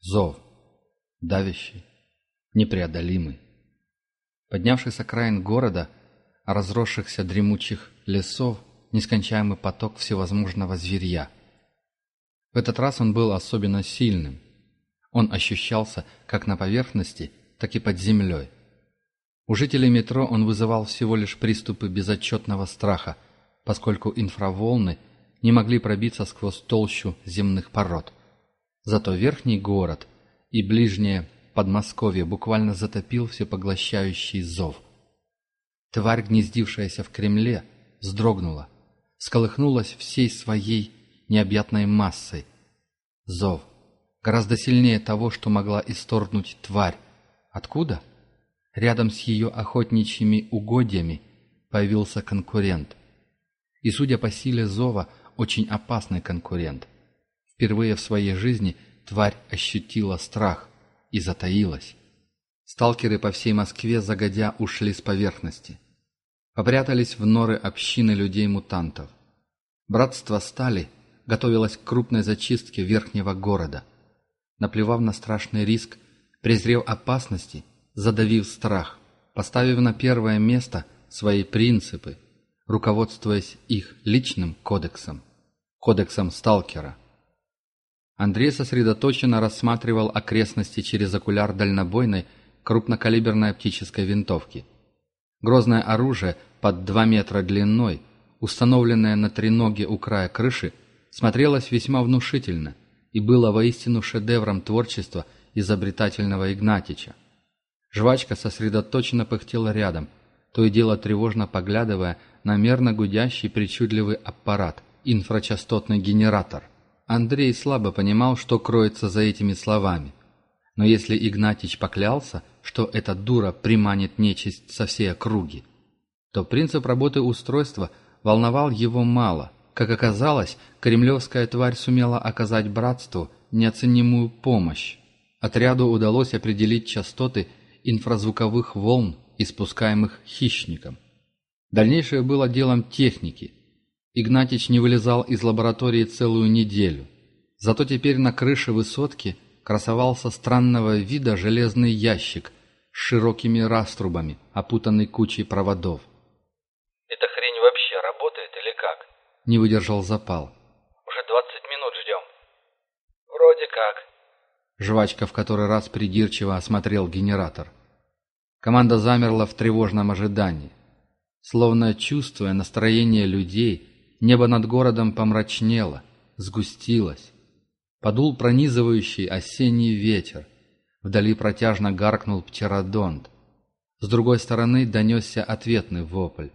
Зов. Давящий. Непреодолимый. Поднявшись с окраин города, разросшихся дремучих лесов, нескончаемый поток всевозможного зверья. В этот раз он был особенно сильным. Он ощущался как на поверхности, так и под землей. У жителей метро он вызывал всего лишь приступы безотчетного страха, поскольку инфраволны не могли пробиться сквозь толщу земных пород. Зато верхний город и ближнее Подмосковье буквально затопил всепоглощающий зов. Тварь, гнездившаяся в Кремле, вздрогнула, сколыхнулась всей своей необъятной массой. Зов. Гораздо сильнее того, что могла исторгнуть тварь. Откуда? Рядом с ее охотничьими угодьями появился конкурент. И, судя по силе зова, очень опасный конкурент. Впервые в своей жизни тварь ощутила страх и затаилась. Сталкеры по всей Москве загодя ушли с поверхности. Попрятались в норы общины людей-мутантов. Братство стали готовилось к крупной зачистке верхнего города. Наплевав на страшный риск, презрев опасности, задавив страх, поставив на первое место свои принципы, руководствуясь их личным кодексом кодексом сталкера. Андрей сосредоточенно рассматривал окрестности через окуляр дальнобойной крупнокалиберной оптической винтовки. Грозное оружие под 2 метра длиной, установленное на треноге у края крыши, смотрелось весьма внушительно и было воистину шедевром творчества изобретательного Игнатича. Жвачка сосредоточенно пыхтела рядом, то и дело тревожно поглядывая на мерно гудящий причудливый аппарат, инфрачастотный генератор. Андрей слабо понимал, что кроется за этими словами. Но если Игнатич поклялся, что эта дура приманит нечисть со всей округи, то принцип работы устройства волновал его мало. Как оказалось, кремлевская тварь сумела оказать братству неоценимую помощь. Отряду удалось определить частоты инфразвуковых волн, испускаемых хищником. Дальнейшее было делом техники, Игнатич не вылезал из лаборатории целую неделю. Зато теперь на крыше высотки красовался странного вида железный ящик с широкими раструбами, опутанный кучей проводов. «Эта хрень вообще работает или как?» — не выдержал запал. «Уже двадцать минут ждем». «Вроде как». Жвачка в который раз придирчиво осмотрел генератор. Команда замерла в тревожном ожидании. Словно чувствуя настроение людей, Небо над городом помрачнело, сгустилось. Подул пронизывающий осенний ветер. Вдали протяжно гаркнул птеродонт. С другой стороны донесся ответный вопль.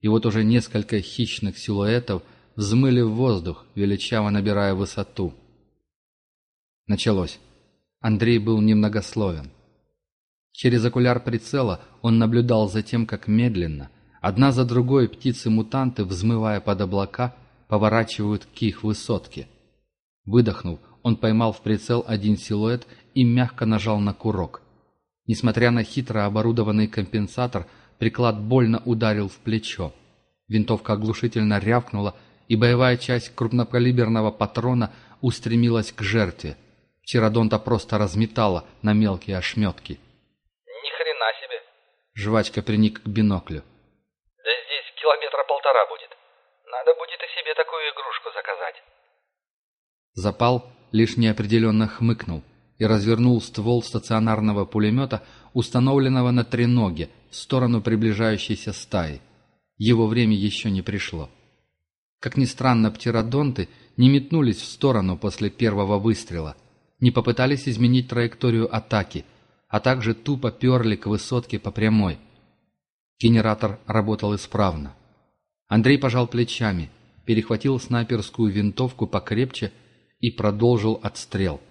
И вот уже несколько хищных силуэтов взмыли в воздух, величаво набирая высоту. Началось. Андрей был немногословен. Через окуляр прицела он наблюдал за тем, как медленно – Одна за другой птицы-мутанты, взмывая под облака, поворачивают к их высотке. Выдохнув, он поймал в прицел один силуэт и мягко нажал на курок. Несмотря на хитро оборудованный компенсатор, приклад больно ударил в плечо. Винтовка оглушительно рявкнула, и боевая часть крупнокалиберного патрона устремилась к жертве. Птеродонта просто разметала на мелкие ошметки. «Ни хрена себе!» Жвачка приник к биноклю Надо будет и себе такую игрушку заказать. Запал лишь неопределенно хмыкнул и развернул ствол стационарного пулемета, установленного на треноге, в сторону приближающейся стаи. Его время еще не пришло. Как ни странно, птеродонты не метнулись в сторону после первого выстрела, не попытались изменить траекторию атаки, а также тупо перли к высотке по прямой – Генератор работал исправно. Андрей пожал плечами, перехватил снайперскую винтовку покрепче и продолжил отстрел.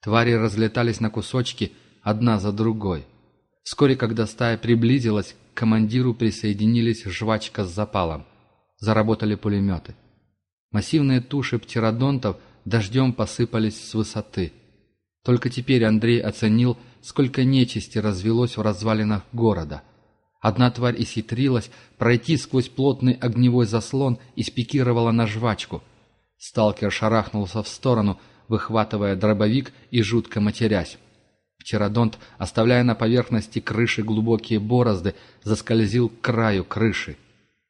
Твари разлетались на кусочки одна за другой. Вскоре, когда стая приблизилась, к командиру присоединились жвачка с запалом. Заработали пулеметы. Массивные туши птеродонтов дождем посыпались с высоты. Только теперь Андрей оценил, сколько нечисти развелось в развалинах города – Одна тварь исхитрилась пройти сквозь плотный огневой заслон и спикировала на жвачку. Сталкер шарахнулся в сторону, выхватывая дробовик и жутко матерясь. Птеродонт, оставляя на поверхности крыши глубокие борозды, заскользил к краю крыши.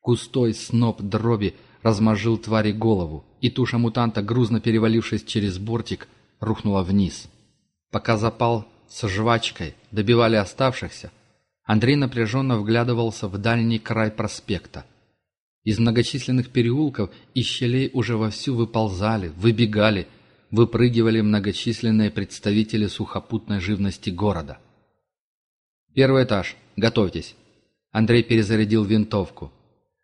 Густой сноп дроби размозжил твари голову, и туша мутанта, грузно перевалившись через бортик, рухнула вниз. Пока запал с жвачкой добивали оставшихся, Андрей напряженно вглядывался в дальний край проспекта. Из многочисленных переулков и щелей уже вовсю выползали, выбегали, выпрыгивали многочисленные представители сухопутной живности города. «Первый этаж. Готовьтесь». Андрей перезарядил винтовку.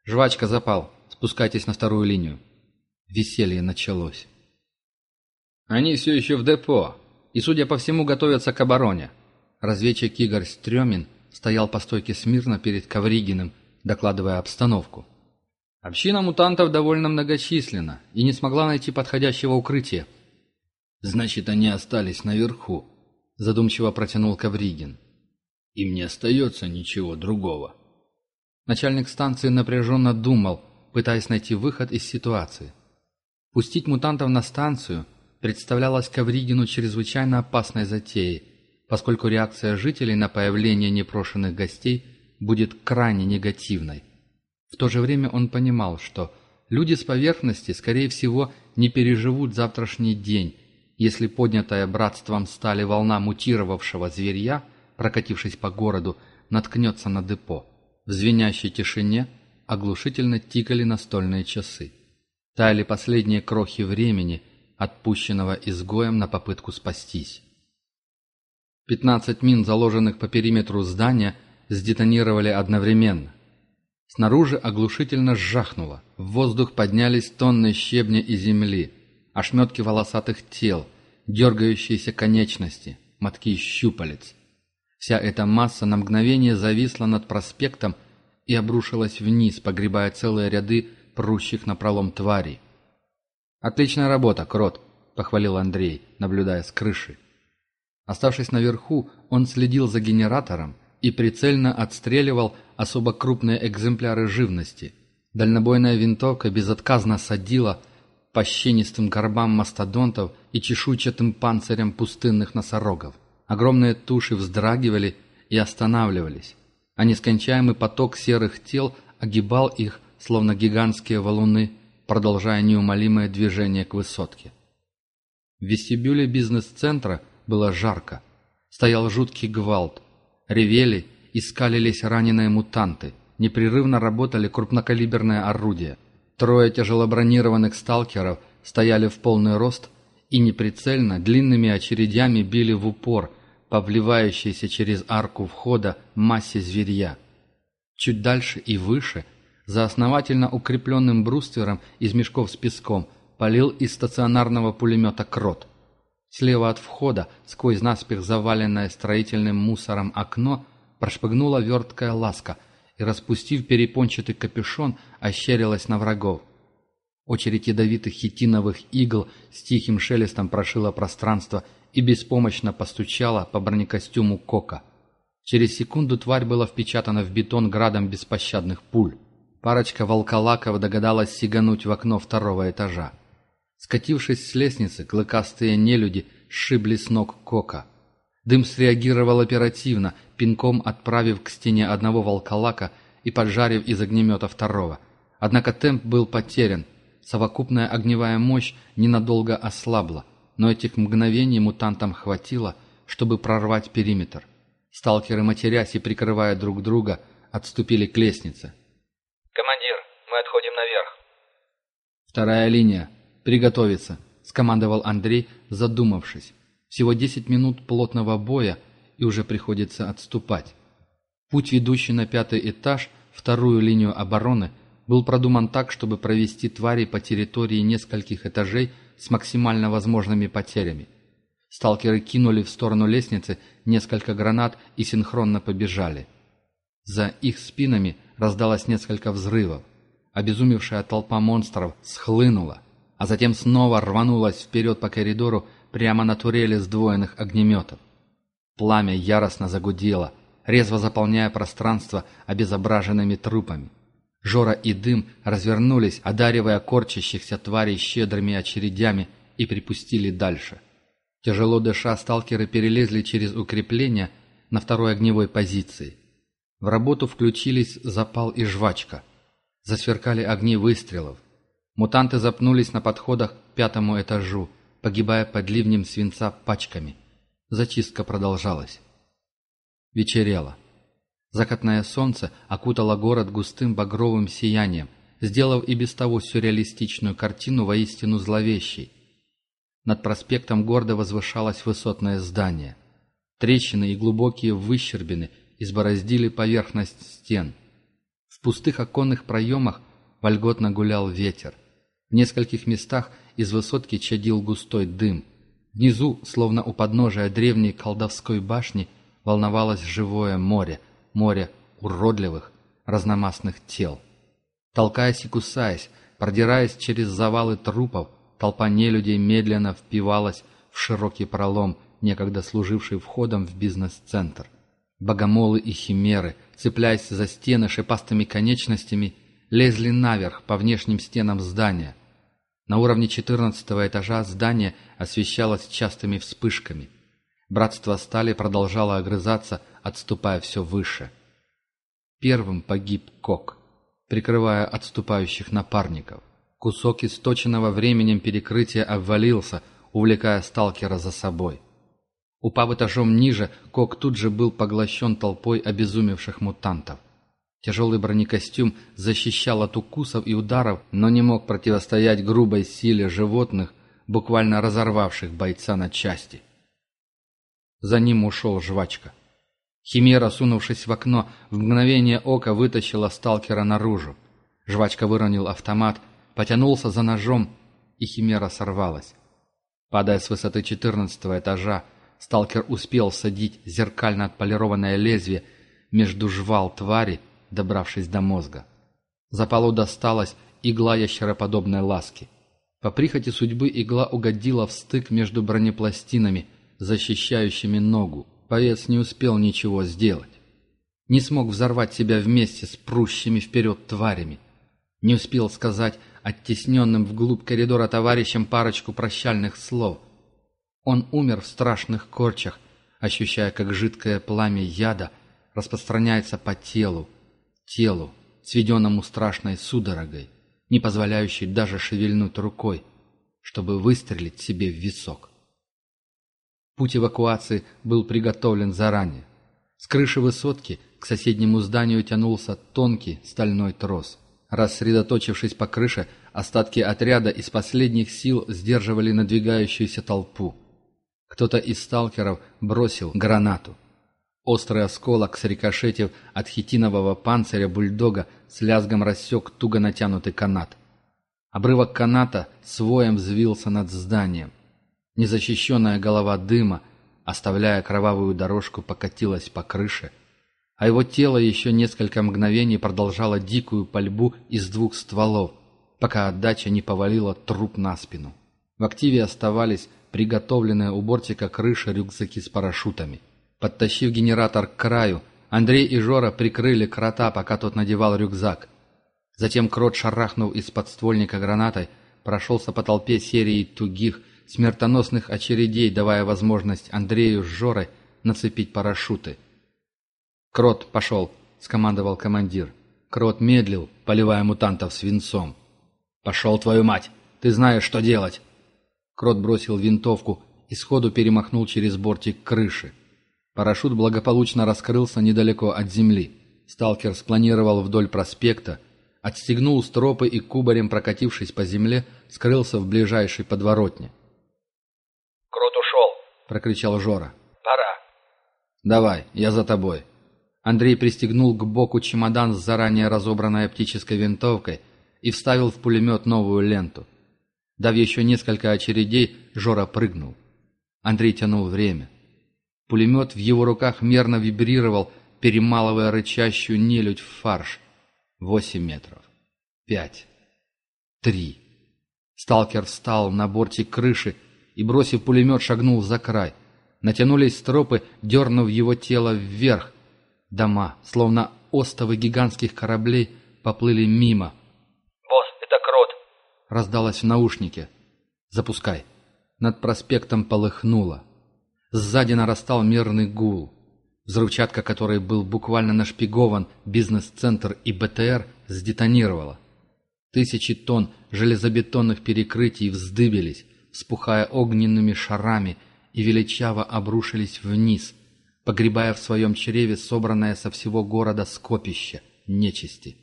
«Жвачка запал. Спускайтесь на вторую линию». Веселье началось. «Они все еще в депо и, судя по всему, готовятся к обороне». Разведчик Игорь Стремин стоял по стойке смирно перед Ковригиным, докладывая обстановку. Община мутантов довольно многочисленна и не смогла найти подходящего укрытия. «Значит, они остались наверху», — задумчиво протянул Ковригин. «Им не остается ничего другого». Начальник станции напряженно думал, пытаясь найти выход из ситуации. Пустить мутантов на станцию представлялось Ковригину чрезвычайно опасной затеей, поскольку реакция жителей на появление непрошенных гостей будет крайне негативной. В то же время он понимал, что люди с поверхности, скорее всего, не переживут завтрашний день, если поднятая братством стали волна мутировавшего зверья, прокатившись по городу, наткнется на депо. В звенящей тишине оглушительно тикали настольные часы. Таяли последние крохи времени, отпущенного изгоем на попытку спастись. Пятнадцать мин, заложенных по периметру здания, сдетонировали одновременно. Снаружи оглушительно сжахнуло. В воздух поднялись тонны щебня и земли, ошметки волосатых тел, дергающиеся конечности, мотки щупалец. Вся эта масса на мгновение зависла над проспектом и обрушилась вниз, погребая целые ряды прущих на пролом тварей. «Отличная работа, Крот!» — похвалил Андрей, наблюдая с крыши. Оставшись наверху, он следил за генератором и прицельно отстреливал особо крупные экземпляры живности. Дальнобойная винтовка безотказно садила по щенистым горбам мастодонтов и чешуйчатым панцирям пустынных носорогов. Огромные туши вздрагивали и останавливались, а нескончаемый поток серых тел огибал их, словно гигантские валуны, продолжая неумолимое движение к высотке. В вестибюле бизнес-центра было жарко. Стоял жуткий гвалт. Ревели и скалились раненые мутанты. Непрерывно работали крупнокалиберные орудия. Трое тяжелобронированных сталкеров стояли в полный рост и неприцельно длинными очередями били в упор по вливающейся через арку входа массе зверья. Чуть дальше и выше, за основательно укрепленным бруствером из мешков с песком, полил из стационарного пулемета «Крот». Слева от входа, сквозь наспех заваленное строительным мусором окно, прошпыгнула верткая ласка и, распустив перепончатый капюшон, ощерилась на врагов. Очередь ядовитых хитиновых игл с тихим шелестом прошила пространство и беспомощно постучала по бронекостюму Кока. Через секунду тварь была впечатана в бетон градом беспощадных пуль. Парочка волколаков догадалась сигануть в окно второго этажа. Скатившись с лестницы, клыкастые нелюди сшибли с ног Кока. Дым среагировал оперативно, пинком отправив к стене одного волколака и поджарив из огнемета второго. Однако темп был потерян. Совокупная огневая мощь ненадолго ослабла, но этих мгновений мутантам хватило, чтобы прорвать периметр. Сталкеры, матерясь и прикрывая друг друга, отступили к лестнице. «Командир, мы отходим наверх». «Вторая линия. Приготовиться», — скомандовал Андрей, задумавшись. Всего десять минут плотного боя, и уже приходится отступать. Путь, ведущий на пятый этаж, вторую линию обороны, был продуман так, чтобы провести твари по территории нескольких этажей с максимально возможными потерями. Сталкеры кинули в сторону лестницы несколько гранат и синхронно побежали. За их спинами раздалось несколько взрывов. Обезумевшая толпа монстров схлынула, а затем снова рванулась вперед по коридору, прямо на турели сдвоенных огнеметов. Пламя яростно загудело, резво заполняя пространство обезображенными трупами. Жора и дым развернулись, одаривая корчащихся тварей щедрыми очередями и припустили дальше. Тяжело дыша, сталкеры перелезли через укрепления на второй огневой позиции. В работу включились запал и жвачка. Засверкали огни выстрелов. Мутанты запнулись на подходах к пятому этажу, погибая под ливнем свинца пачками. Зачистка продолжалась. Вечерело. Закатное солнце окутало город густым багровым сиянием, сделав и без того сюрреалистичную картину воистину зловещей. Над проспектом гордо возвышалось высотное здание. Трещины и глубокие выщербины избороздили поверхность стен. В пустых оконных проемах вольготно гулял ветер. В нескольких местах из высотки чадил густой дым. Внизу, словно у подножия древней колдовской башни, волновалось живое море, море уродливых, разномастных тел. Толкаясь и кусаясь, продираясь через завалы трупов, толпа нелюдей медленно впивалась в широкий пролом, некогда служивший входом в бизнес-центр. Богомолы и химеры, цепляясь за стены шипастыми конечностями, лезли наверх по внешним стенам здания. На уровне четырнадцатого этажа здание освещалось частыми вспышками. Братство стали продолжало огрызаться, отступая все выше. Первым погиб Кок прикрывая отступающих напарников. Кусок источенного временем перекрытия обвалился, увлекая сталкера за собой. Упав этажом ниже, Кок тут же был поглощен толпой обезумевших мутантов. Тяжелый бронекостюм защищал от укусов и ударов, но не мог противостоять грубой силе животных, буквально разорвавших бойца на части. За ним ушел жвачка. Химера, сунувшись в окно, в мгновение ока вытащила сталкера наружу. Жвачка выронил автомат, потянулся за ножом, и Химера сорвалась. Падая с высоты четырнадцатого этажа, сталкер успел садить зеркально отполированное лезвие между жвал твари, добравшись до мозга. Запалу досталась игла ящероподобной ласки. По прихоти судьбы игла угодила в стык между бронепластинами, защищающими ногу. Боец не успел ничего сделать. Не смог взорвать себя вместе с прущими вперед тварями. Не успел сказать оттесненным вглубь коридора товарищам парочку прощальных слов. Он умер в страшных корчах, ощущая, как жидкое пламя яда распространяется по телу, телу, сведенному страшной судорогой, не позволяющей даже шевельнуть рукой, чтобы выстрелить себе в висок. Путь эвакуации был приготовлен заранее. С крыши высотки к соседнему зданию тянулся тонкий стальной трос. Рассредоточившись по крыше, остатки отряда из последних сил сдерживали надвигающуюся толпу. Кто-то из сталкеров бросил гранату. Острый осколок, срикошетив от хитинового панциря бульдога, с лязгом рассек туго натянутый канат. Обрывок каната своем взвился над зданием. Незащищенная голова дыма, оставляя кровавую дорожку, покатилась по крыше, а его тело еще несколько мгновений продолжало дикую пальбу из двух стволов, пока отдача не повалила труп на спину. В активе оставались приготовленные у бортика крыши рюкзаки с парашютами. Подтащив генератор к краю, Андрей и Жора прикрыли крота, пока тот надевал рюкзак. Затем крот, шарахнув из подствольника гранатой, прошелся по толпе серии тугих, смертоносных очередей, давая возможность Андрею с Жорой нацепить парашюты. «Крот, пошел!» — скомандовал командир. Крот медлил, поливая мутантов свинцом. «Пошел, твою мать! Ты знаешь, что делать!» Крот бросил винтовку и сходу перемахнул через бортик крыши. Парашют благополучно раскрылся недалеко от земли. Сталкер спланировал вдоль проспекта, отстегнул стропы и кубарем, прокатившись по земле, скрылся в ближайшей подворотне. Крот ушел. прокричал Жора. Пора. «Давай, я за тобой». Андрей пристегнул к боку чемодан с заранее разобранной оптической винтовкой и вставил в пулемет новую ленту. Дав еще несколько очередей, Жора прыгнул. Андрей тянул время. Пулемет в его руках мерно вибрировал, перемалывая рычащую нелюдь в фарш. Восемь метров. Пять. Три. Сталкер встал на бортик крыши и, бросив пулемет, шагнул за край. Натянулись стропы, дернув его тело вверх. Дома, словно остовы гигантских кораблей, поплыли мимо. «Босс, это Крот!» Раздалось в наушнике. «Запускай!» Над проспектом полыхнуло. Сзади нарастал мерный гул. Взрывчатка, которой был буквально нашпигован бизнес-центр и БТР, сдетонировала. Тысячи тонн железобетонных перекрытий вздыбились, спухая огненными шарами, и величаво обрушились вниз, погребая в своем чреве собранное со всего города скопище нечисти.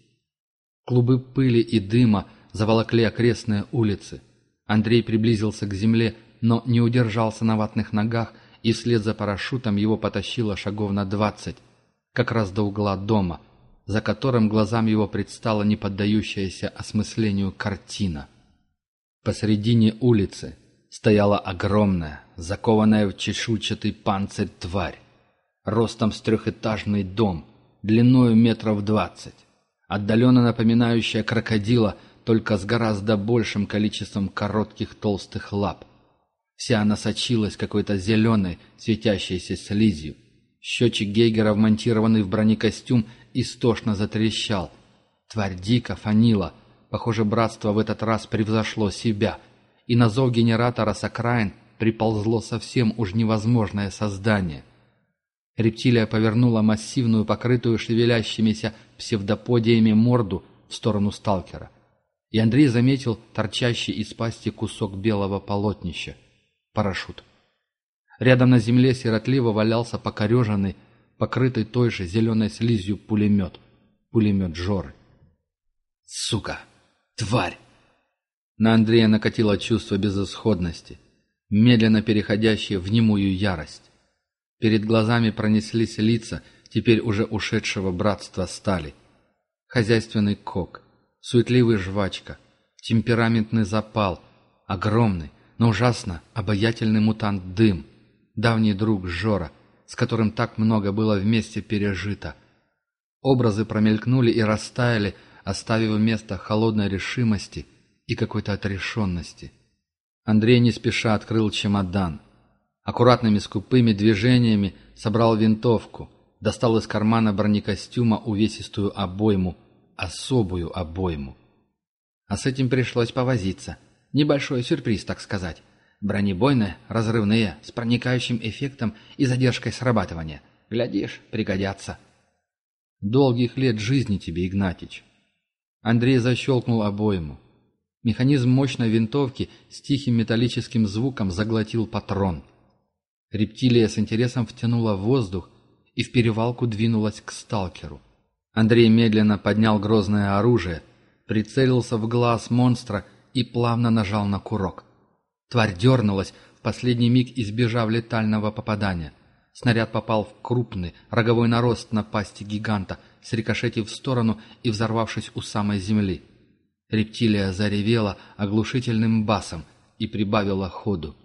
Клубы пыли и дыма заволокли окрестные улицы. Андрей приблизился к земле, но не удержался на ватных ногах и вслед за парашютом его потащило шагов на двадцать, как раз до угла дома, за которым глазам его предстала неподдающаяся осмыслению картина. Посредине улицы стояла огромная, закованная в чешуйчатый панцирь тварь, ростом с трехэтажный дом, длиною метров двадцать, отдаленно напоминающая крокодила, только с гораздо большим количеством коротких толстых лап – Вся она сочилась какой-то зеленой, светящейся слизью. Счетчик Гейгера, вмонтированный в бронекостюм, истошно затрещал. Тварь дико фанила. Похоже, братство в этот раз превзошло себя. И на зов генератора с окраин приползло совсем уж невозможное создание. Рептилия повернула массивную, покрытую шевелящимися псевдоподиями морду в сторону сталкера. И Андрей заметил торчащий из пасти кусок белого полотнища парашют. Рядом на земле сиротливо валялся покореженный, покрытый той же зеленой слизью пулемет. Пулемет Жоры. «Сука! Тварь!» На Андрея накатило чувство безысходности, медленно переходящее в немую ярость. Перед глазами пронеслись лица теперь уже ушедшего братства стали. Хозяйственный кок, суетливый жвачка, темпераментный запал, огромный, но ужасно обаятельный мутант Дым, давний друг Жора, с которым так много было вместе пережито. Образы промелькнули и растаяли, оставив место холодной решимости и какой-то отрешенности. Андрей не спеша открыл чемодан. Аккуратными скупыми движениями собрал винтовку, достал из кармана бронекостюма увесистую обойму, особую обойму. А с этим пришлось повозиться — Небольшой сюрприз, так сказать. Бронебойные, разрывные, с проникающим эффектом и задержкой срабатывания. Глядишь, пригодятся. Долгих лет жизни тебе, Игнатич. Андрей защелкнул обойму. Механизм мощной винтовки с тихим металлическим звуком заглотил патрон. Рептилия с интересом втянула воздух и в перевалку двинулась к сталкеру. Андрей медленно поднял грозное оружие, прицелился в глаз монстра и плавно нажал на курок. Тварь дернулась, в последний миг избежав летального попадания. Снаряд попал в крупный роговой нарост на пасти гиганта, срикошетив в сторону и взорвавшись у самой земли. Рептилия заревела оглушительным басом и прибавила ходу.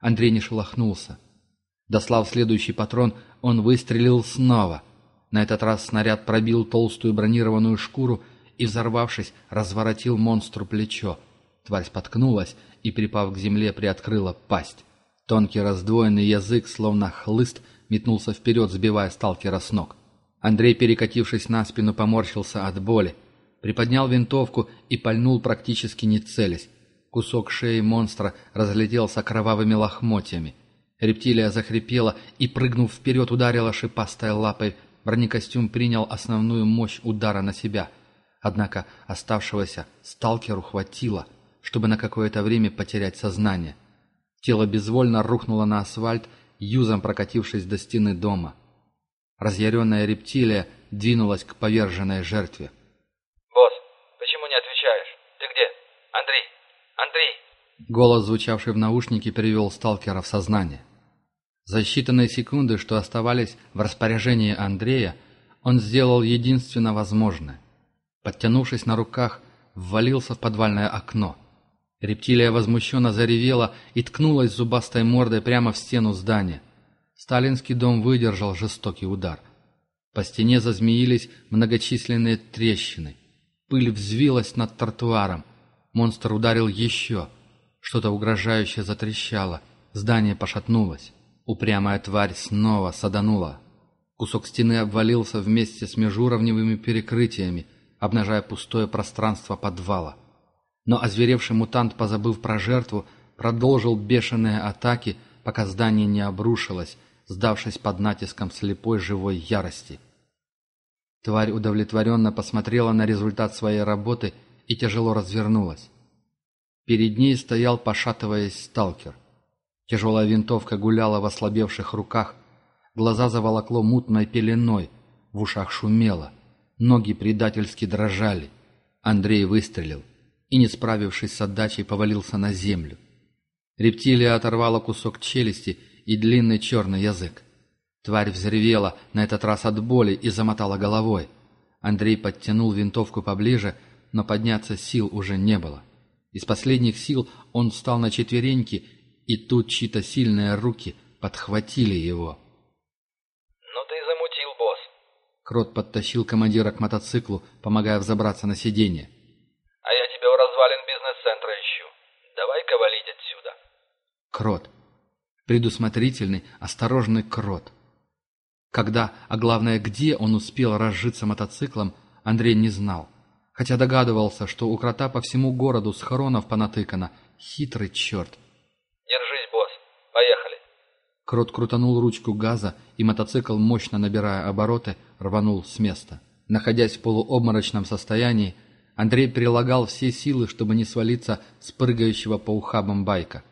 Андрей не шелохнулся. Дослав следующий патрон, он выстрелил снова. На этот раз снаряд пробил толстую бронированную шкуру и, взорвавшись, разворотил монстру плечо. Тварь споткнулась и, припав к земле, приоткрыла пасть. Тонкий раздвоенный язык, словно хлыст, метнулся вперед, сбивая сталкера с ног. Андрей, перекатившись на спину, поморщился от боли. Приподнял винтовку и пальнул практически не целясь. Кусок шеи монстра разлетелся кровавыми лохмотьями. Рептилия захрипела и, прыгнув вперед, ударила шипастой лапой. Бронекостюм принял основную мощь удара на себя. Однако оставшегося сталкеру хватило — чтобы на какое-то время потерять сознание. Тело безвольно рухнуло на асфальт, юзом прокатившись до стены дома. Разъяренная рептилия двинулась к поверженной жертве. «Босс, почему не отвечаешь? Ты где? Андрей! Андрей!» Голос, звучавший в наушнике, привел сталкера в сознание. За считанные секунды, что оставались в распоряжении Андрея, он сделал единственно возможное. Подтянувшись на руках, ввалился в подвальное окно. Рептилия возмущенно заревела и ткнулась зубастой мордой прямо в стену здания. Сталинский дом выдержал жестокий удар. По стене зазмеились многочисленные трещины. Пыль взвилась над тротуаром. Монстр ударил еще. Что-то угрожающе затрещало. Здание пошатнулось. Упрямая тварь снова саданула. Кусок стены обвалился вместе с межуровневыми перекрытиями, обнажая пустое пространство подвала. Но озверевший мутант, позабыв про жертву, продолжил бешеные атаки, пока здание не обрушилось, сдавшись под натиском слепой живой ярости. Тварь удовлетворенно посмотрела на результат своей работы и тяжело развернулась. Перед ней стоял, пошатываясь, сталкер. Тяжелая винтовка гуляла в ослабевших руках, глаза заволокло мутной пеленой, в ушах шумело, ноги предательски дрожали. Андрей выстрелил и, не справившись с отдачей, повалился на землю. Рептилия оторвала кусок челюсти и длинный черный язык. Тварь взревела, на этот раз от боли, и замотала головой. Андрей подтянул винтовку поближе, но подняться сил уже не было. Из последних сил он встал на четвереньки, и тут чьи-то сильные руки подхватили его. «Ну ты замутил, босс!» Крот подтащил командира к мотоциклу, помогая взобраться на сиденье. «А я тебя у развалин бизнес-центра ищу. Давай-ка валить отсюда!» Крот. Предусмотрительный, осторожный крот. Когда, а главное, где он успел разжиться мотоциклом, Андрей не знал. Хотя догадывался, что у крота по всему городу схоронов понатыкано. Хитрый черт. «Держись, босс. Поехали!» Крот крутанул ручку газа, и мотоцикл, мощно набирая обороты, рванул с места. Находясь в полуобморочном состоянии, Андрей прилагал все силы, чтобы не свалиться с прыгающего по ухабам байка.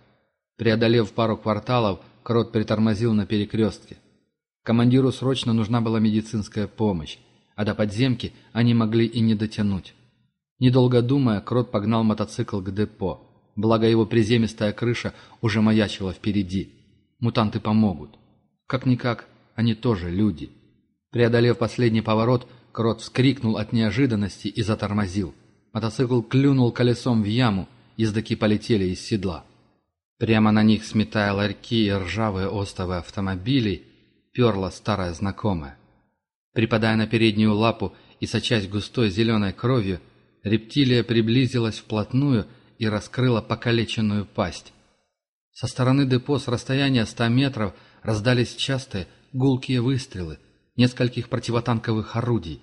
Преодолев пару кварталов, Крот притормозил на перекрестке. Командиру срочно нужна была медицинская помощь, а до подземки они могли и не дотянуть. Недолго думая, Крот погнал мотоцикл к депо. Благо его приземистая крыша уже маячила впереди. Мутанты помогут. Как-никак, они тоже люди. Преодолев последний поворот, Крот вскрикнул от неожиданности и затормозил. Мотоцикл клюнул колесом в яму, ездаки полетели из седла. Прямо на них, сметая ларьки и ржавые остовы автомобилей, перла старая знакомая. Припадая на переднюю лапу и сочась густой зеленой кровью, рептилия приблизилась вплотную и раскрыла покалеченную пасть. Со стороны депо с расстояния ста метров раздались частые гулкие выстрелы нескольких противотанковых орудий.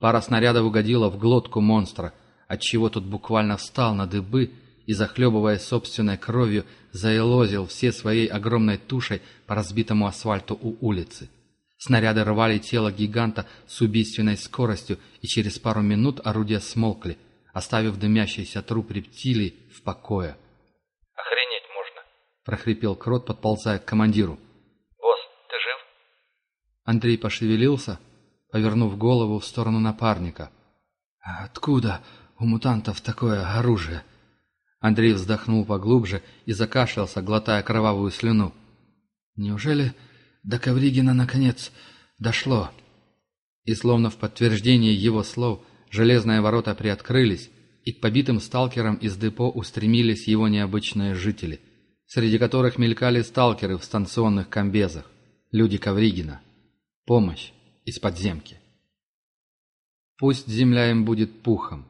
Пара снарядов угодила в глотку монстра, отчего тот буквально встал на дыбы и, захлебываясь собственной кровью, заелозил все своей огромной тушей по разбитому асфальту у улицы. Снаряды рвали тело гиганта с убийственной скоростью, и через пару минут орудия смолкли, оставив дымящийся труп рептилий в покое. «Охренеть можно!» — прохрипел Крот, подползая к командиру. «Босс, ты жив?» Андрей пошевелился, повернув голову в сторону напарника. «А «Откуда у мутантов такое оружие?» Андрей вздохнул поглубже и закашлялся, глотая кровавую слюну. «Неужели до Ковригина, наконец, дошло?» И словно в подтверждение его слов, железные ворота приоткрылись, и к побитым сталкерам из депо устремились его необычные жители, среди которых мелькали сталкеры в станционных комбезах, люди Ковригина. Помощь из подземки. Пусть земля им будет пухом,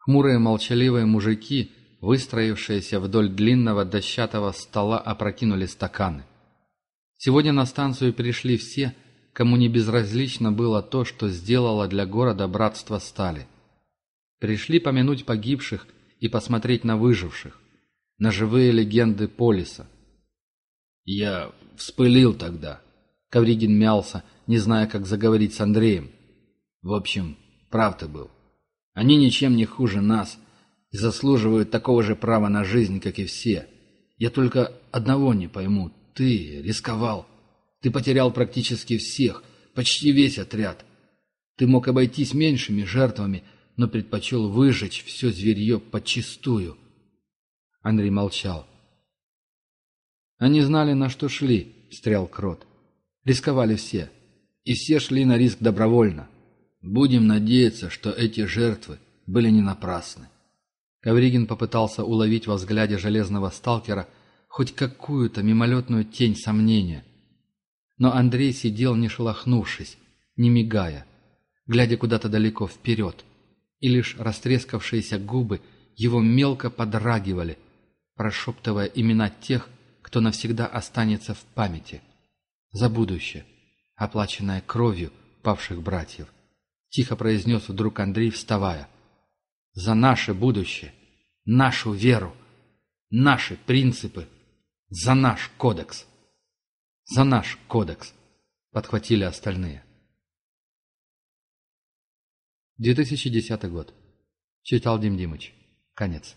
Хмурые молчаливые мужики, выстроившиеся вдоль длинного дощатого стола, опрокинули стаканы. Сегодня на станцию пришли все, кому не безразлично было то, что сделало для города братство стали. Пришли помянуть погибших и посмотреть на выживших, на живые легенды Полиса. «Я вспылил тогда», — Ковригин мялся, не зная, как заговорить с Андреем. «В общем, прав ты был. Они ничем не хуже нас и заслуживают такого же права на жизнь, как и все. Я только одного не пойму. Ты рисковал. Ты потерял практически всех, почти весь отряд. Ты мог обойтись меньшими жертвами, но предпочел выжечь все зверье подчистую. Андрей молчал. Они знали, на что шли, встрял Крот. Рисковали все. И все шли на риск добровольно. Будем надеяться, что эти жертвы были не напрасны. Ковригин попытался уловить во взгляде железного сталкера хоть какую-то мимолетную тень сомнения. Но Андрей сидел не шелохнувшись, не мигая, глядя куда-то далеко вперед, и лишь растрескавшиеся губы его мелко подрагивали, прошептывая имена тех, кто навсегда останется в памяти. За будущее, оплаченное кровью павших братьев. — тихо произнес вдруг Андрей, вставая. «За наше будущее, нашу веру, Наши принципы. За наш кодекс. За наш кодекс. Подхватили остальные. 2010 год. Читал Дим Димыч. Конец.